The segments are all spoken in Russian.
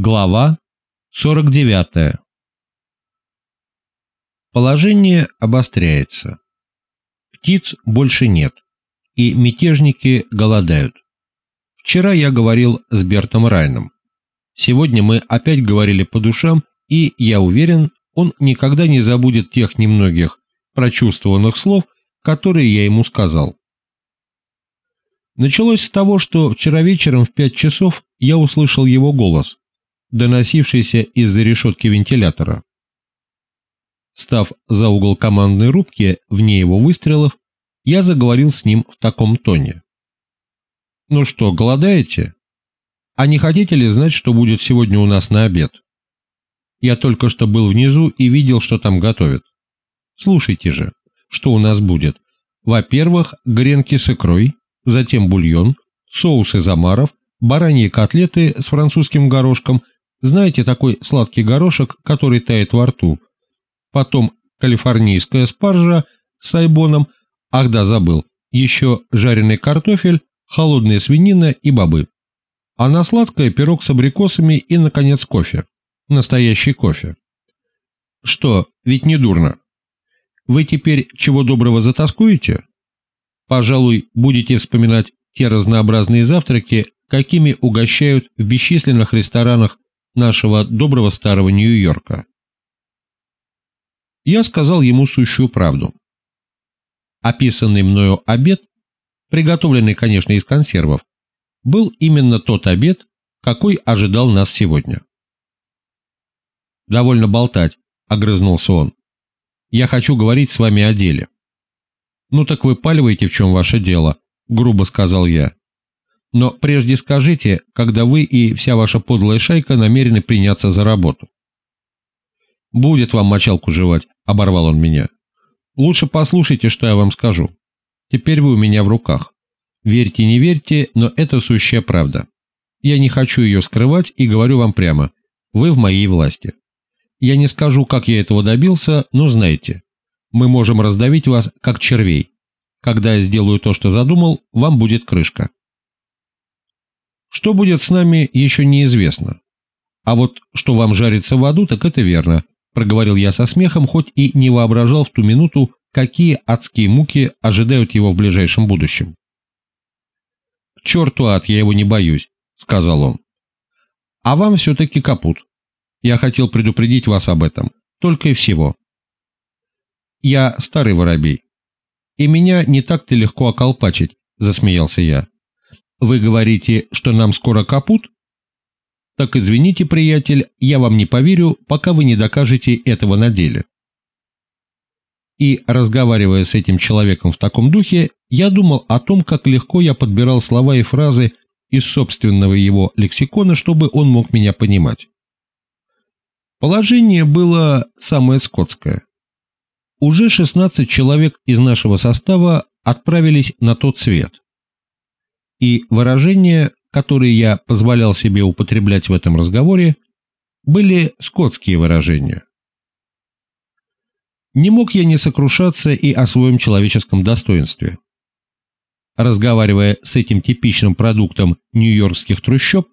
Глава 49 Положение обостряется. Птиц больше нет, и мятежники голодают. Вчера я говорил с Бертом Райном. Сегодня мы опять говорили по душам, и, я уверен, он никогда не забудет тех немногих прочувствованных слов, которые я ему сказал. Началось с того, что вчера вечером в пять часов я услышал его голос, доносившийся из-за решетки вентилятора. Став за угол командной рубки, вне его выстрелов, я заговорил с ним в таком тоне. «Ну что, голодаете? А не хотите ли знать, что будет сегодня у нас на обед? Я только что был внизу и видел, что там готовят. Слушайте же, что у нас будет. Во-первых, гренки с икрой, затем бульон, соус из омаров, бараньи котлеты с французским горошком, знаете такой сладкий горошек, который тает во рту, потом калифорнийская спаржа с айбоном, ах да, забыл, еще жареный картофель, холодная свинина и бобы. А на сладкое пирог с абрикосами и, наконец, кофе. Настоящий кофе. Что, ведь не дурно. Вы теперь чего доброго затаскуете? Пожалуй, будете вспоминать те разнообразные завтраки, какими угощают в бесчисленных ресторанах нашего доброго старого Нью-Йорка. Я сказал ему сущую правду. Описанный мною обед, приготовленный, конечно, из консервов, был именно тот обед, какой ожидал нас сегодня. «Довольно болтать», — огрызнулся он. «Я хочу говорить с вами о деле». «Ну так вы паливаете, в чем ваше дело», — грубо сказал я. «Но прежде скажите, когда вы и вся ваша подлая шайка намерены приняться за работу». «Будет вам мочалку жевать», — оборвал он меня. «Лучше послушайте, что я вам скажу. Теперь вы у меня в руках. Верьте, не верьте, но это сущая правда. Я не хочу ее скрывать и говорю вам прямо. Вы в моей власти. Я не скажу, как я этого добился, но знайте. Мы можем раздавить вас, как червей. Когда я сделаю то, что задумал, вам будет крышка. Что будет с нами, еще неизвестно. А вот что вам жарится в аду, так это верно проговорил я со смехом, хоть и не воображал в ту минуту, какие адские муки ожидают его в ближайшем будущем. «К черту ад, я его не боюсь», — сказал он. «А вам все-таки капут. Я хотел предупредить вас об этом, только и всего. Я старый воробей, и меня не так-то легко околпачить», — засмеялся я. «Вы говорите, что нам скоро капут?» Так извините, приятель, я вам не поверю, пока вы не докажете этого на деле. И, разговаривая с этим человеком в таком духе, я думал о том, как легко я подбирал слова и фразы из собственного его лексикона, чтобы он мог меня понимать. Положение было самое скотское. Уже 16 человек из нашего состава отправились на тот свет. И выражение которые я позволял себе употреблять в этом разговоре, были скотские выражения. Не мог я не сокрушаться и о своем человеческом достоинстве. Разговаривая с этим типичным продуктом нью-йоркских трущоб,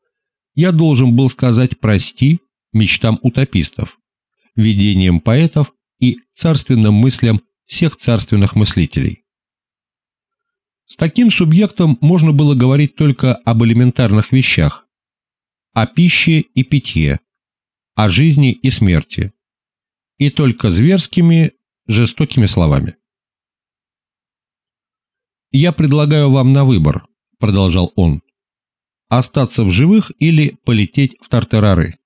я должен был сказать «прости» мечтам утопистов, видениям поэтов и царственным мыслям всех царственных мыслителей. С таким субъектом можно было говорить только об элементарных вещах, о пище и питье, о жизни и смерти, и только зверскими, жестокими словами. «Я предлагаю вам на выбор», — продолжал он, — «остаться в живых или полететь в тартарары.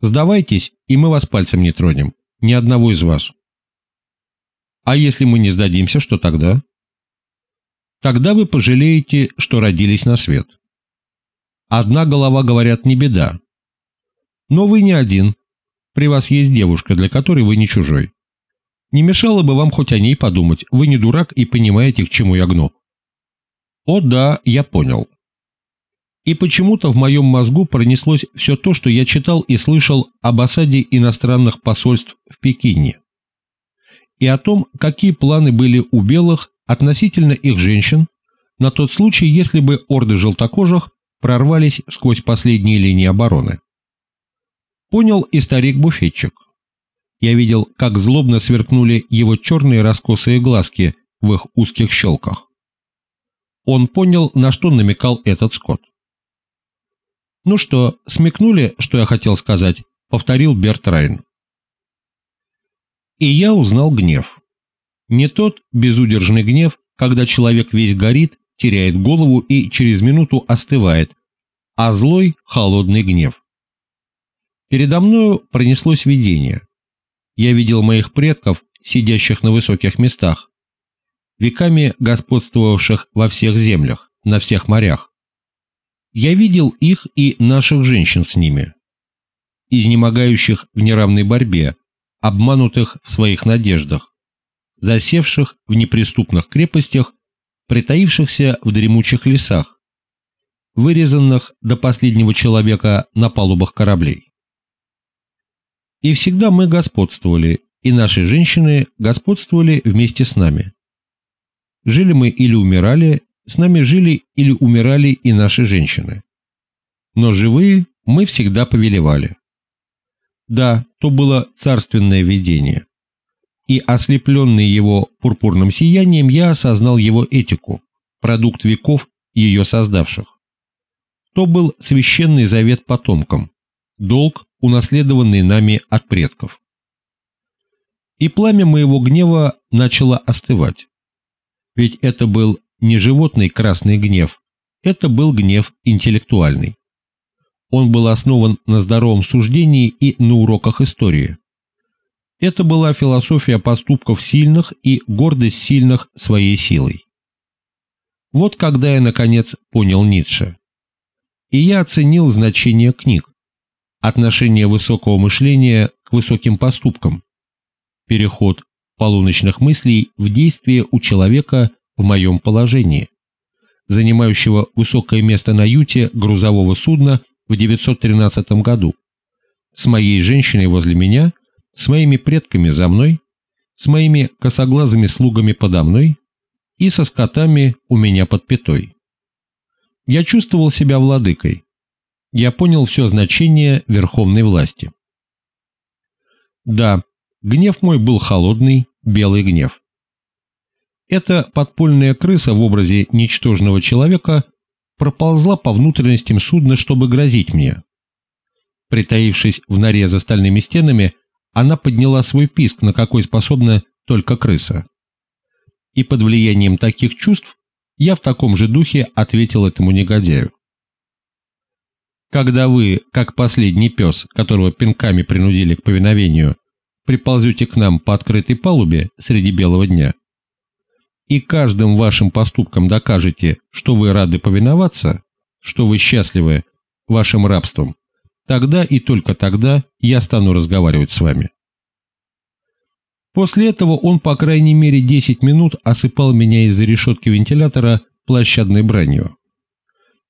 Сдавайтесь, и мы вас пальцем не тронем, ни одного из вас». «А если мы не сдадимся, что тогда?» Тогда вы пожалеете, что родились на свет. Одна голова, говорят, не беда. Но вы не один. При вас есть девушка, для которой вы не чужой. Не мешало бы вам хоть о ней подумать, вы не дурак и понимаете, к чему я гну. О да, я понял. И почему-то в моем мозгу пронеслось все то, что я читал и слышал об осаде иностранных посольств в Пекине. И о том, какие планы были у белых относительно их женщин на тот случай, если бы орды желтокожих прорвались сквозь последние линии обороны. Понял и старик-буфетчик. Я видел, как злобно сверкнули его черные раскосые глазки в их узких щелках. Он понял, на что намекал этот скот. «Ну что, смекнули, что я хотел сказать?» — повторил Берт Райн. И я узнал гнев. Не тот безудержный гнев, когда человек весь горит, теряет голову и через минуту остывает, а злой, холодный гнев. Передо мною пронеслось видение. Я видел моих предков, сидящих на высоких местах, веками господствовавших во всех землях, на всех морях. Я видел их и наших женщин с ними, изнемогающих в неравной борьбе, обманутых в своих надеждах, засевших в неприступных крепостях, притаившихся в дремучих лесах, вырезанных до последнего человека на палубах кораблей. И всегда мы господствовали, и наши женщины господствовали вместе с нами. Жили мы или умирали, с нами жили или умирали и наши женщины. Но живые мы всегда повелевали. Да, то было царственное видение. И ослепленный его пурпурным сиянием я осознал его этику, продукт веков ее создавших. То был священный завет потомкам, долг, унаследованный нами от предков. И пламя моего гнева начало остывать. Ведь это был не животный красный гнев, это был гнев интеллектуальный. Он был основан на здоровом суждении и на уроках истории. Это была философия поступков сильных и гордость сильных своей силой. Вот когда я, наконец, понял Ницше. И я оценил значение книг, отношение высокого мышления к высоким поступкам, переход полуночных мыслей в действие у человека в моем положении, занимающего высокое место на юте грузового судна в 913 году, с моей женщиной возле меня, с моими предками за мной, с моими косоглазыми слугами подо мной и со скотами у меня под пятой. Я чувствовал себя владыкой. Я понял все значение верховной власти. Да, гнев мой был холодный, белый гнев. Эта подпольная крыса в образе ничтожного человека проползла по внутренностям судна, чтобы грозить мне. Притаившись в норе за стальными стенами, она подняла свой писк, на какой способна только крыса. И под влиянием таких чувств я в таком же духе ответил этому негодяю. Когда вы, как последний пес, которого пинками принудили к повиновению, приползете к нам по открытой палубе среди белого дня, и каждым вашим поступком докажете, что вы рады повиноваться, что вы счастливы вашим рабством, тогда и только тогда я стану разговаривать с вами. После этого он по крайней мере 10 минут осыпал меня из-за решетки вентилятора площадной бранью.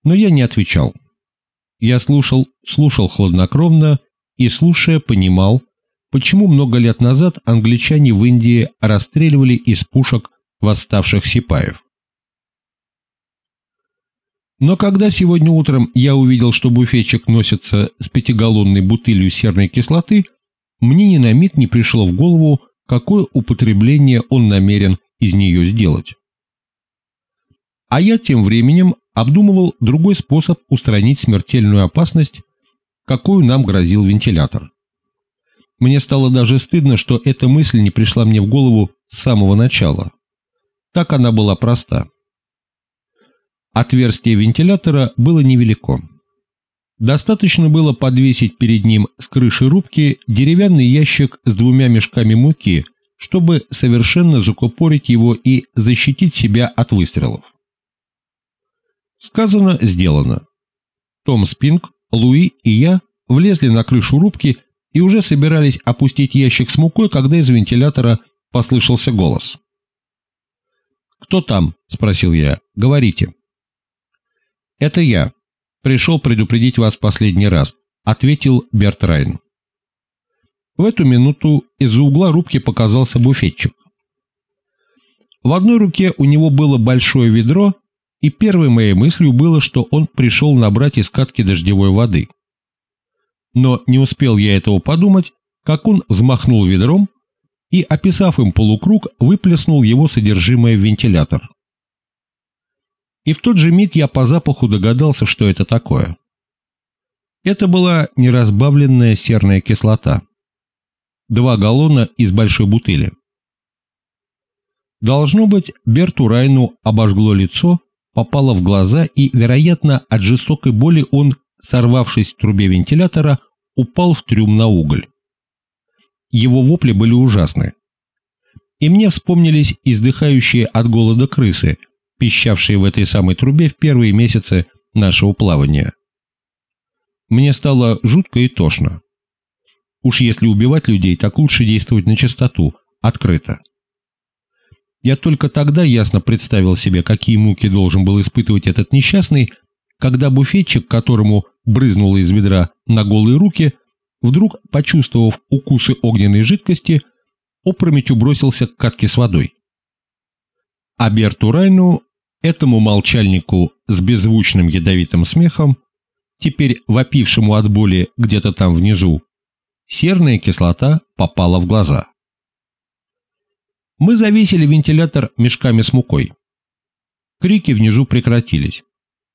Но я не отвечал. Я слушал, слушал хладнокровно и, слушая, понимал, почему много лет назад англичане в Индии расстреливали из пушек восставших сипаев. Но когда сегодня утром я увидел, что буфетчик носится с пятигаллонной бутылью серной кислоты, мне ни на миг не пришло в голову, какое употребление он намерен из нее сделать. А я тем временем обдумывал другой способ устранить смертельную опасность, какую нам грозил вентилятор. Мне стало даже стыдно, что эта мысль не пришла мне в голову с самого начала. Так она была проста. Отверстие вентилятора было невелико. Достаточно было подвесить перед ним с крыши рубки деревянный ящик с двумя мешками муки, чтобы совершенно закупорить его и защитить себя от выстрелов. Сказано, сделано. Том Спинг, Луи и я влезли на крышу рубки и уже собирались опустить ящик с мукой, когда из вентилятора послышался голос. «Кто там?» – спросил я. «Говорите». «Это я. Пришел предупредить вас последний раз», – ответил Берт Райн. В эту минуту из-за угла рубки показался буфетчик. В одной руке у него было большое ведро, и первой моей мыслью было, что он пришел набрать из катки дождевой воды. Но не успел я этого подумать, как он взмахнул ведром и, описав им полукруг, выплеснул его содержимое в вентилятор. И в тот же миг я по запаху догадался, что это такое. Это была неразбавленная серная кислота. Два галлона из большой бутыли. Должно быть, Берту Райну обожгло лицо, попало в глаза и, вероятно, от жестокой боли он, сорвавшись в трубе вентилятора, упал в трюм на уголь. Его вопли были ужасны. И мне вспомнились издыхающие от голода крысы, пищавшие в этой самой трубе в первые месяцы нашего плавания. Мне стало жутко и тошно. Уж если убивать людей, так лучше действовать на чистоту, открыто. Я только тогда ясно представил себе, какие муки должен был испытывать этот несчастный, когда буфетчик, которому брызнуло из ведра на голые руки, вдруг, почувствовав укусы огненной жидкости, опрометью бросился к катке с водой. А Берту Райну, этому молчальнику с беззвучным ядовитым смехом, теперь вопившему от боли где-то там внизу, серная кислота попала в глаза. Мы завесили вентилятор мешками с мукой. Крики внизу прекратились.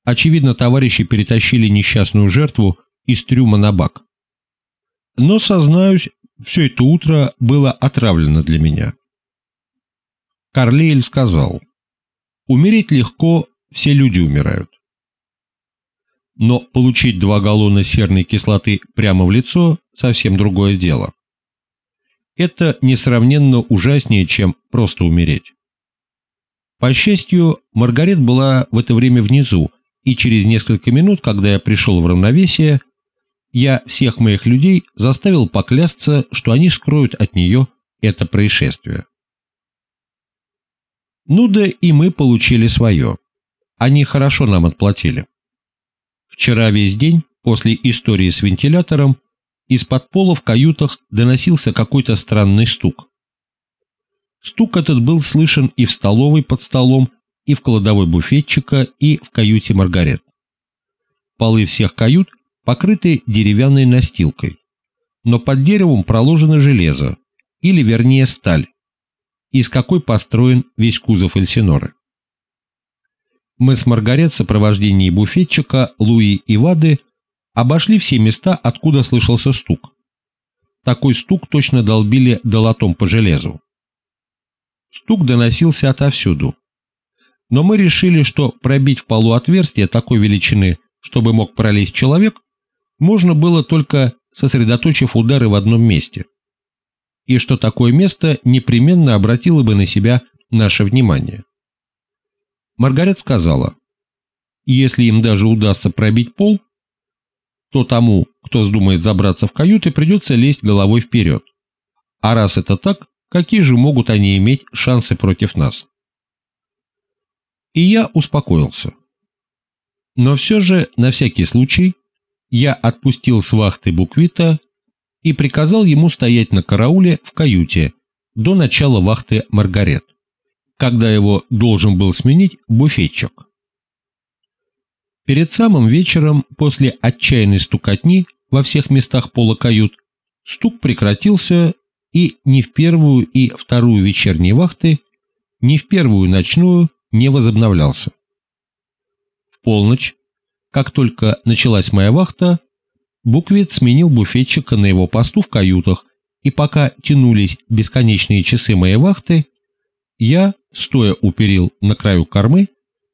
Очевидно, товарищи перетащили несчастную жертву из трюма на бак. Но, сознаюсь, все это утро было отравлено для меня. Карлейль сказал, «Умереть легко, все люди умирают. Но получить два галлона серной кислоты прямо в лицо – совсем другое дело. Это несравненно ужаснее, чем просто умереть. По счастью, Маргарет была в это время внизу, и через несколько минут, когда я пришел в равновесие, я всех моих людей заставил поклясться, что они скроют от нее это происшествие. Ну да и мы получили свое. Они хорошо нам отплатили. Вчера весь день, после истории с вентилятором, из-под пола в каютах доносился какой-то странный стук. Стук этот был слышен и в столовой под столом, и в кладовой буфетчика, и в каюте Маргарет. Полы всех кают покрыты деревянной настилкой, но под деревом проложено железо, или вернее сталь, из какой построен весь кузов Эльсиноры. Мы с Маргарет в сопровождении буфетчика, Луи и Вады обошли все места, откуда слышался стук. Такой стук точно долбили долотом по железу. Стук доносился отовсюду. Но мы решили, что пробить в полу отверстие такой величины, чтобы мог пролезть человек, можно было только сосредоточив удары в одном месте. И что такое место непременно обратило бы на себя наше внимание. Маргарет сказала, если им даже удастся пробить пол, то тому, кто вздумает забраться в каюты, придется лезть головой вперед. А раз это так, какие же могут они иметь шансы против нас? И я успокоился. Но все же, на всякий случай, я отпустил с вахты буквита и приказал ему стоять на карауле в каюте до начала вахты Маргарет, когда его должен был сменить буфетчик. Перед самым вечером, после отчаянной стукотни во всех местах пола кают, стук прекратился и ни в первую и вторую вечерние вахты, ни в первую ночную не возобновлялся. В полночь как только началась моя вахта, буквет сменил буфетчика на его посту в каютах, и пока тянулись бесконечные часы моей вахты, я, стоя у перил на краю кормы,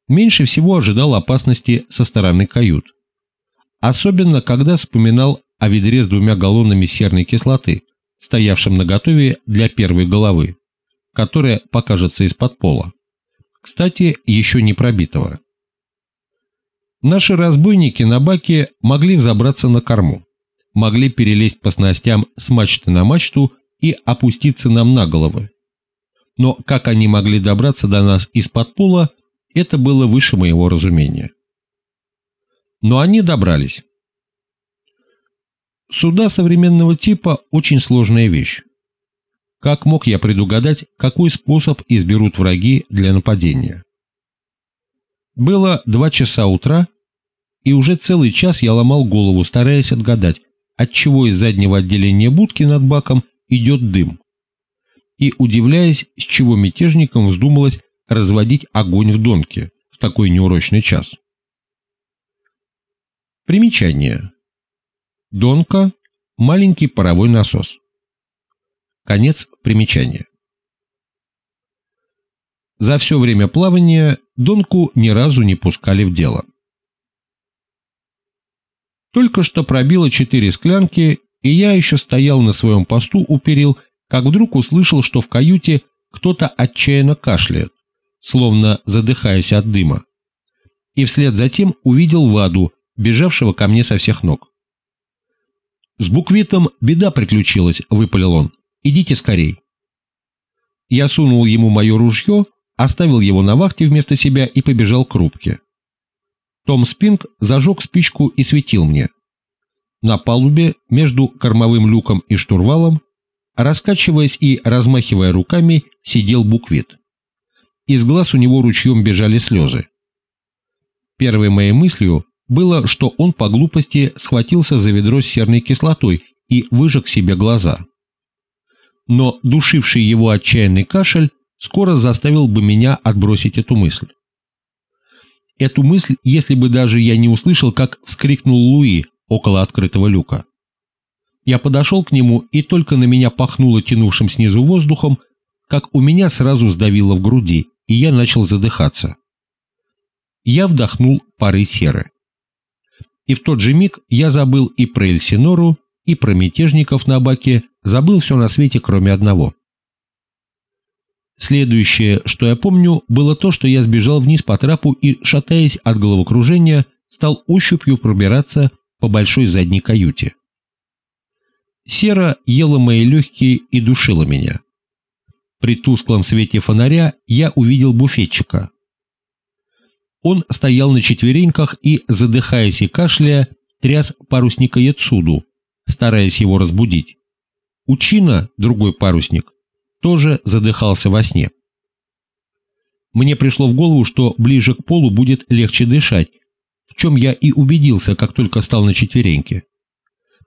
меньше всего ожидал опасности со стороны кают. Особенно, когда вспоминал о ведре с двумя галлонами серной кислоты, стоявшем наготове для первой головы, которая покажется из-под пола. Кстати, еще не пробитого. Наши разбойники на баке могли взобраться на корму, могли перелезть по снастям с мачты на мачту и опуститься нам на головы. Но как они могли добраться до нас из-под пола, это было выше моего разумения. Но они добрались. Суда современного типа – очень сложная вещь. Как мог я предугадать, какой способ изберут враги для нападения? Было два часа утра, и уже целый час я ломал голову, стараясь отгадать, отчего из заднего отделения будки над баком идет дым, и удивляясь, с чего мятежникам вздумалось разводить огонь в донке в такой неурочный час. Примечание. Донка – маленький паровой насос. Конец примечания. За все время плавания Донку ни разу не пускали в дело. Только что пробило четыре склянки, и я еще стоял на своем посту у перил, как вдруг услышал, что в каюте кто-то отчаянно кашляет, словно задыхаясь от дыма. И вслед за тем увидел Ваду, бежавшего ко мне со всех ног. «С буквитом беда приключилась», — выпалил он. «Идите скорей». Я сунул ему мое ружье, оставил его на вахте вместо себя и побежал к рубке. Том Спинг зажег спичку и светил мне. На палубе, между кормовым люком и штурвалом, раскачиваясь и размахивая руками, сидел буквит. Из глаз у него ручьем бежали слезы. Первой моей мыслью было, что он по глупости схватился за ведро с серной кислотой и выжег себе глаза. Но душивший его отчаянный кашель скоро заставил бы меня отбросить эту мысль. Эту мысль, если бы даже я не услышал, как вскрикнул Луи около открытого люка. Я подошел к нему, и только на меня пахнуло тянувшим снизу воздухом, как у меня сразу сдавило в груди, и я начал задыхаться. Я вдохнул пары серы. И в тот же миг я забыл и про Эльсинору, и про мятежников на баке, забыл все на свете, кроме одного. Следующее, что я помню, было то, что я сбежал вниз по трапу и, шатаясь от головокружения, стал ощупью пробираться по большой задней каюте. Сера ела мои легкие и душила меня. При тусклом свете фонаря я увидел буфетчика. Он стоял на четвереньках и, задыхаясь и кашляя, тряс парусника Яцуду, стараясь его разбудить. Учина, другой парусник, тоже задыхался во сне. Мне пришло в голову, что ближе к полу будет легче дышать, в чем я и убедился, как только стал на четвереньки.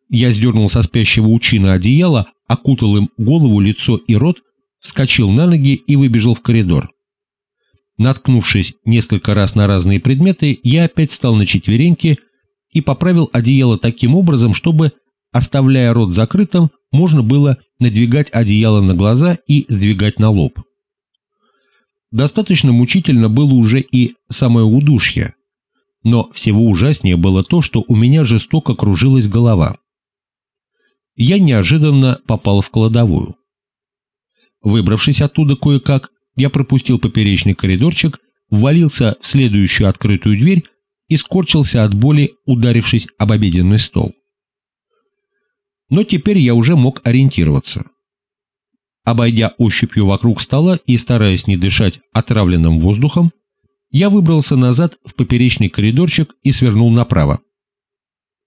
Я сдернул со спящего учина одеяло, окутал им голову, лицо и рот, вскочил на ноги и выбежал в коридор. Наткнувшись несколько раз на разные предметы, я опять стал на четвереньки и поправил одеяло таким образом, чтобы, оставляя рот закрытым, можно было надвигать одеяло на глаза и сдвигать на лоб. Достаточно мучительно было уже и самое удушье, но всего ужаснее было то, что у меня жестоко кружилась голова. Я неожиданно попал в кладовую. Выбравшись оттуда кое-как, я пропустил поперечный коридорчик, ввалился в следующую открытую дверь и скорчился от боли, ударившись об обеденный стол. Но теперь я уже мог ориентироваться. Обойдя ощупью вокруг стола и стараясь не дышать отравленным воздухом, я выбрался назад в поперечный коридорчик и свернул направо.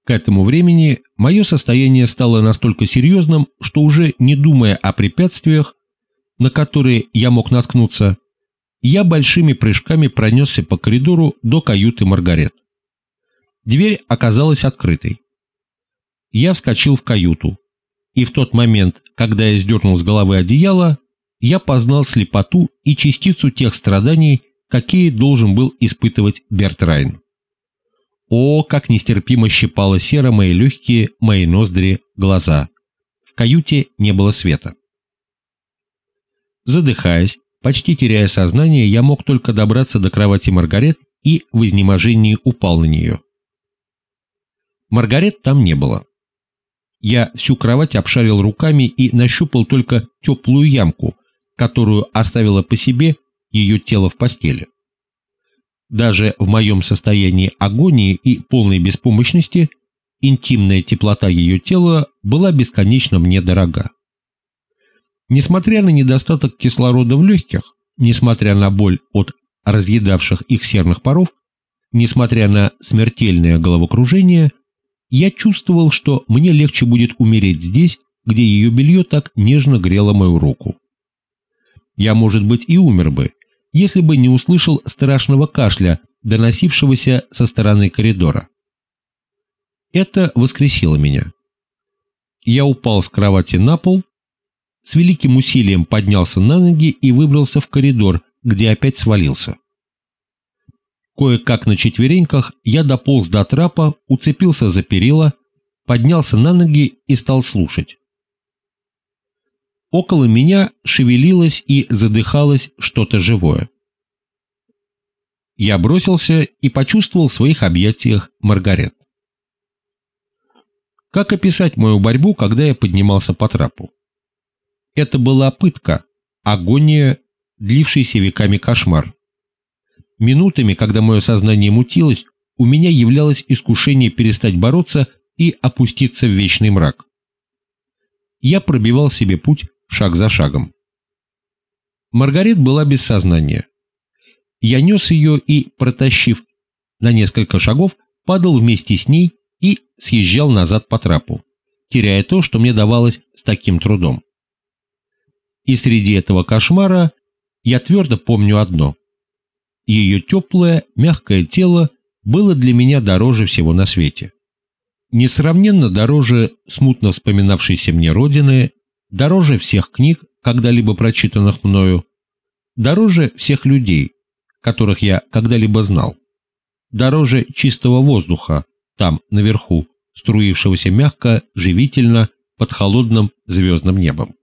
К этому времени мое состояние стало настолько серьезным, что уже не думая о препятствиях, на которые я мог наткнуться, я большими прыжками пронесся по коридору до каюты Маргарет. Дверь оказалась открытой. Я вскочил в каюту, и в тот момент, когда я сдернул с головы одеяло, я познал слепоту и частицу тех страданий, какие должен был испытывать Берт Райн. О, как нестерпимо щипало сера мои легкие, мои ноздри, глаза. В каюте не было света. Задыхаясь, почти теряя сознание, я мог только добраться до кровати Маргарет и в изнеможении упал на нее. Маргарет там не было. Я всю кровать обшарил руками и нащупал только теплую ямку, которую оставила по себе ее тело в постели. Даже в моем состоянии агонии и полной беспомощности интимная теплота ее тела была бесконечно мне дорога. Несмотря на недостаток кислорода в легких, несмотря на боль от разъедавших их серных паров, несмотря на смертельное головокружение, я чувствовал, что мне легче будет умереть здесь, где ее белье так нежно грело мою руку. Я, может быть, и умер бы, если бы не услышал страшного кашля, доносившегося со стороны коридора. Это воскресило меня. Я упал с кровати на пол, с великим усилием поднялся на ноги и выбрался в коридор, где опять свалился. Кое-как на четвереньках я дополз до трапа, уцепился за перила, поднялся на ноги и стал слушать. Около меня шевелилось и задыхалось что-то живое. Я бросился и почувствовал в своих объятиях Маргарет. Как описать мою борьбу, когда я поднимался по трапу? Это была пытка, агония, длившийся веками кошмар. Минутами, когда мое сознание мутилось, у меня являлось искушение перестать бороться и опуститься в вечный мрак. Я пробивал себе путь шаг за шагом. Маргарет была без сознания. Я нес ее и, протащив на несколько шагов, падал вместе с ней и съезжал назад по трапу, теряя то, что мне давалось с таким трудом. И среди этого кошмара я твердо помню одно. Ее теплое, мягкое тело было для меня дороже всего на свете. Несравненно дороже смутно вспоминавшейся мне родины, дороже всех книг, когда-либо прочитанных мною, дороже всех людей, которых я когда-либо знал, дороже чистого воздуха там, наверху, струившегося мягко, живительно, под холодным звездным небом.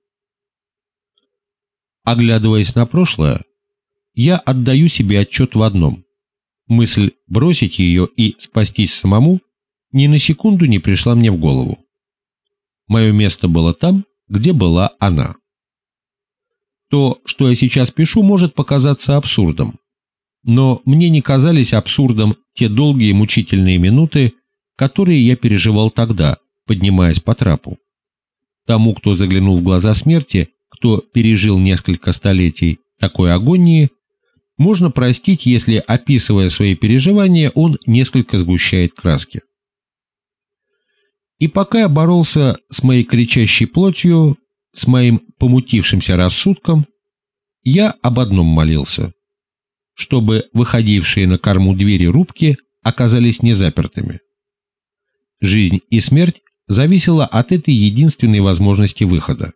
Оглядываясь на прошлое, я отдаю себе отчет в одном. Мысль бросить ее и спастись самому ни на секунду не пришла мне в голову. Мое место было там, где была она. То, что я сейчас пишу, может показаться абсурдом. Но мне не казались абсурдом те долгие мучительные минуты, которые я переживал тогда, поднимаясь по трапу. Тому, кто заглянул в глаза смерти, кто пережил несколько столетий такой агонии, можно простить, если, описывая свои переживания, он несколько сгущает краски. И пока я боролся с моей кричащей плотью, с моим помутившимся рассудком, я об одном молился, чтобы выходившие на корму двери рубки оказались незапертыми. Жизнь и смерть зависела от этой единственной возможности выхода.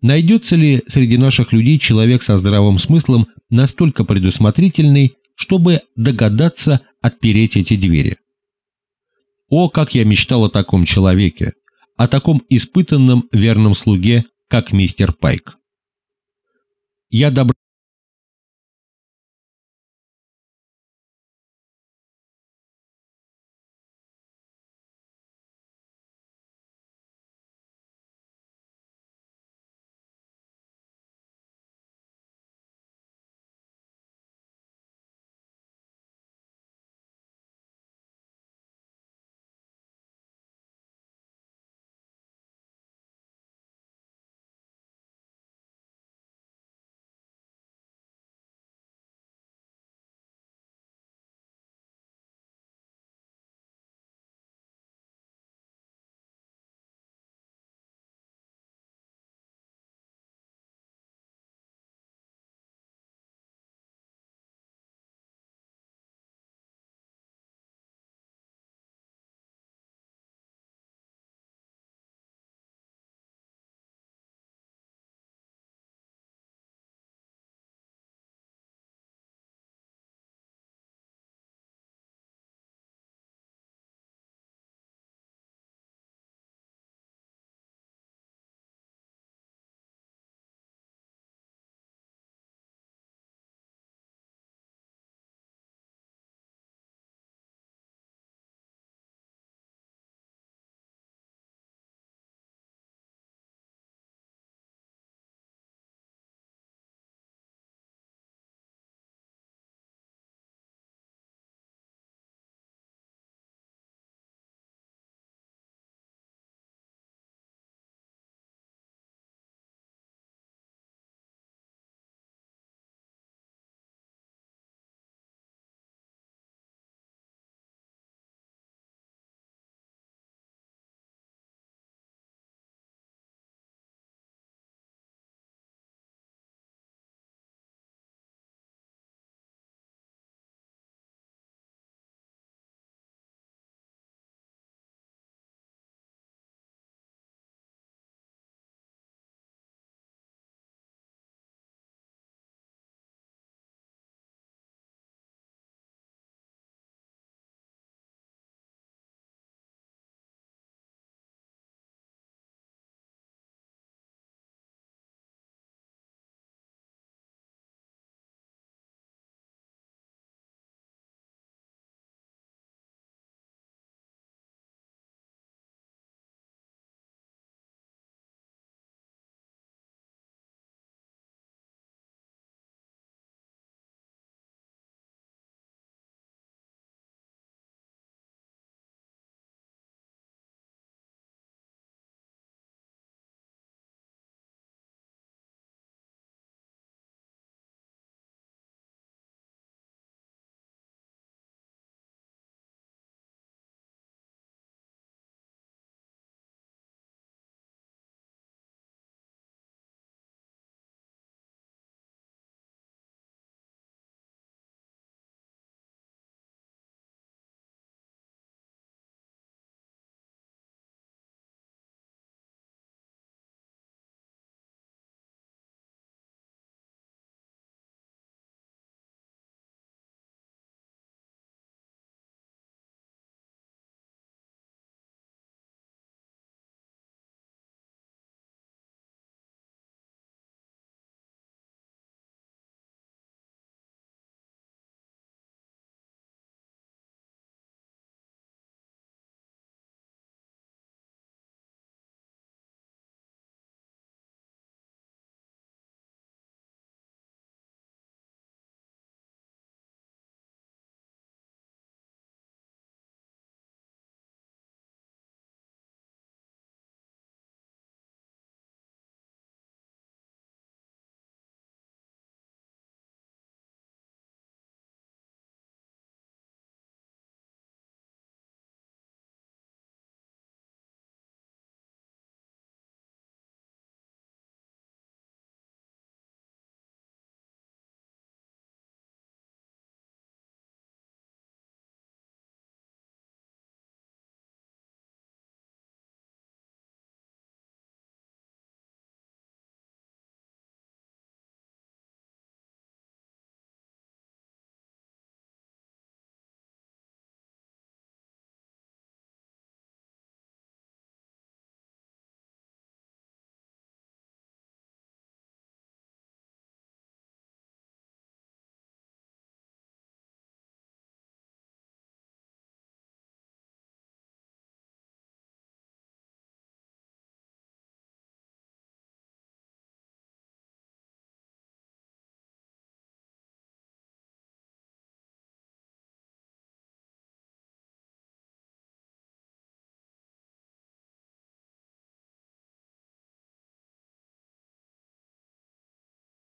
Найдется ли среди наших людей человек со здравым смыслом настолько предусмотрительный, чтобы догадаться отпереть эти двери? О, как я мечтал о таком человеке, о таком испытанном верном слуге, как мистер Пайк. Я добрался